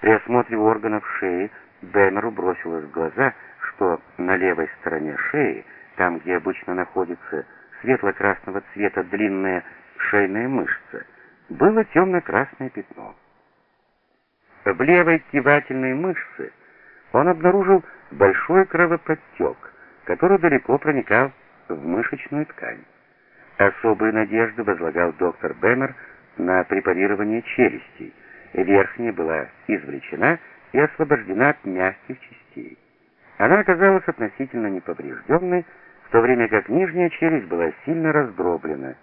При осмотре органов шеи Бэмеру бросилось в глаза, что на левой стороне шеи, там, где обычно находится светло-красного цвета длинная шейная мышца, было темно-красное пятно. В левой кивательной мышце он обнаружил большой кровоподтек, который далеко проникал в мышечную ткань. Особые надежды возлагал доктор Бэмер на препарирование челюстей. Верхняя была извлечена и освобождена от мягких частей. Она оказалась относительно неповрежденной, в то время как нижняя челюсть была сильно раздроблена.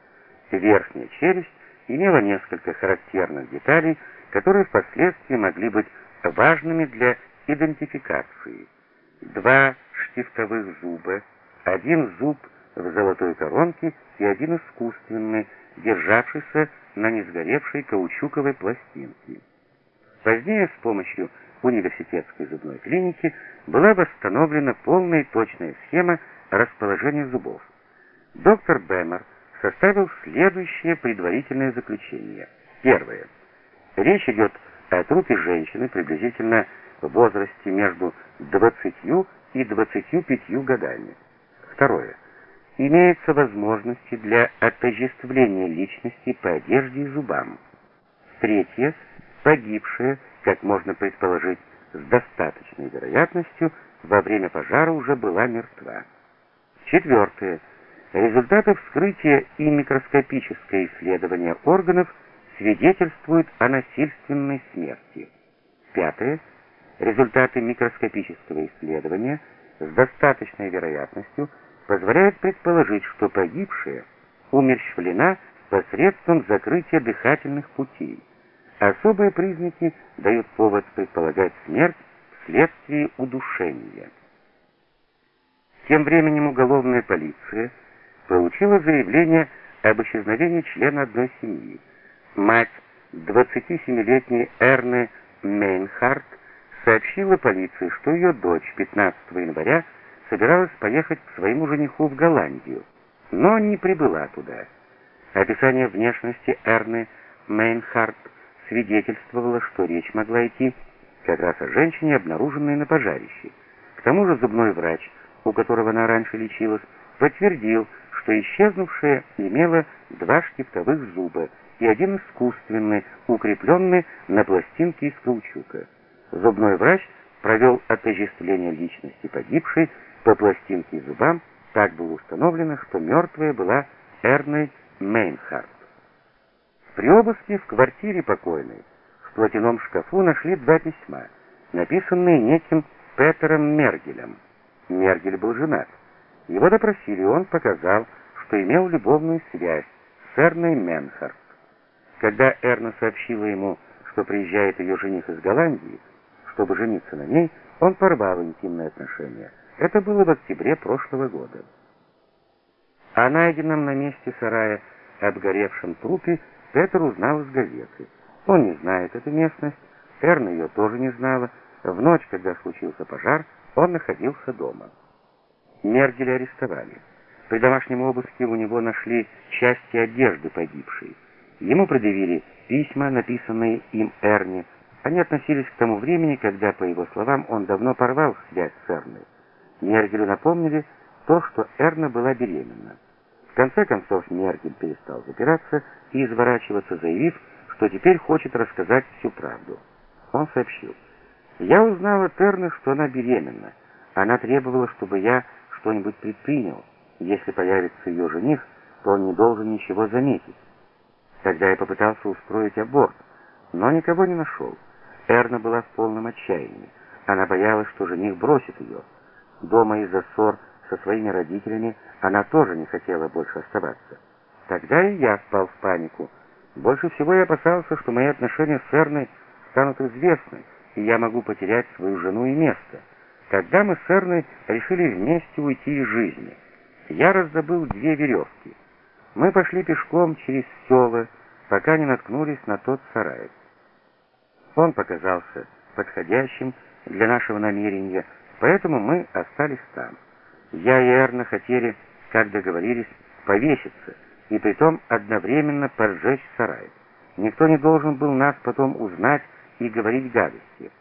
Верхняя челюсть имела несколько характерных деталей, которые впоследствии могли быть важными для идентификации. Два штифтовых зуба, один зуб в золотой коронке и один искусственный, державшийся на несгоревшей каучуковой пластинке. Позднее с помощью университетской зубной клиники была восстановлена полная и точная схема расположения зубов. Доктор Бэмер составил следующее предварительное заключение. Первое. Речь идет о трупе женщины приблизительно в возрасте между 20 и 25 годами. Второе. Имеются возможности для отождествления личности по одежде и зубам. Третье. Погибшая, как можно предположить, с достаточной вероятностью, во время пожара уже была мертва. Четвертое. Результаты вскрытия и микроскопическое исследование органов свидетельствуют о насильственной смерти. Пятое. Результаты микроскопического исследования с достаточной вероятностью позволяют предположить, что погибшая умерщвлена посредством закрытия дыхательных путей. Особые признаки дают повод предполагать смерть вследствие удушения. Тем временем уголовная полиция получила заявление об исчезновении члена одной семьи. Мать 27-летней Эрны Мейнхарт сообщила полиции, что ее дочь 15 января собиралась поехать к своему жениху в Голландию, но не прибыла туда. Описание внешности Эрны Мейнхарт свидетельствовало, что речь могла идти как раз о женщине, обнаруженной на пожарище. К тому же зубной врач, у которого она раньше лечилась, подтвердил, что исчезнувшая имела два штифтовых зуба и один искусственный, укрепленный на пластинке из каучука. Зубной врач провел отождествление личности погибшей по пластинке и зубам, так было установлено, что мертвая была Эрной Мейнхарт. При обыске в квартире покойной в платяном шкафу нашли два письма, написанные неким Петером Мергелем. Мергель был женат. Его допросили, он показал, что имел любовную связь с Эрной Менхарт. Когда Эрна сообщила ему, что приезжает ее жених из Голландии, чтобы жениться на ней, он порвал интимные отношения. Это было в октябре прошлого года. О найденном на месте сарая обгоревшем трупе Петр узнал из газеты. Он не знает эту местность, Эрна ее тоже не знала. В ночь, когда случился пожар, он находился дома. Мергеля арестовали. При домашнем обыске у него нашли части одежды погибшей. Ему предъявили письма, написанные им Эрне. Они относились к тому времени, когда, по его словам, он давно порвал связь с Эрной. Мергелю напомнили то, что Эрна была беременна. В конце концов Мергель перестал запираться и изворачиваться, заявив, что теперь хочет рассказать всю правду. Он сообщил, «Я узнал от Эрны, что она беременна. Она требовала, чтобы я что-нибудь предпринял. Если появится ее жених, то он не должен ничего заметить. Тогда я попытался устроить аборт, но никого не нашел. Эрна была в полном отчаянии. Она боялась, что жених бросит ее. Дома из-за ссор со своими родителями она тоже не хотела больше оставаться. Тогда и я впал в панику. Больше всего я опасался, что мои отношения с Эрной станут известны, и я могу потерять свою жену и место. Тогда мы с Эрной решили вместе уйти из жизни. Я раздобыл две веревки. Мы пошли пешком через села, пока не наткнулись на тот сарай. Он показался подходящим для нашего намерения, поэтому мы остались там. Я и Эрна хотели, как договорились, повеситься, и притом одновременно поджечь сарай. Никто не должен был нас потом узнать и говорить гадости.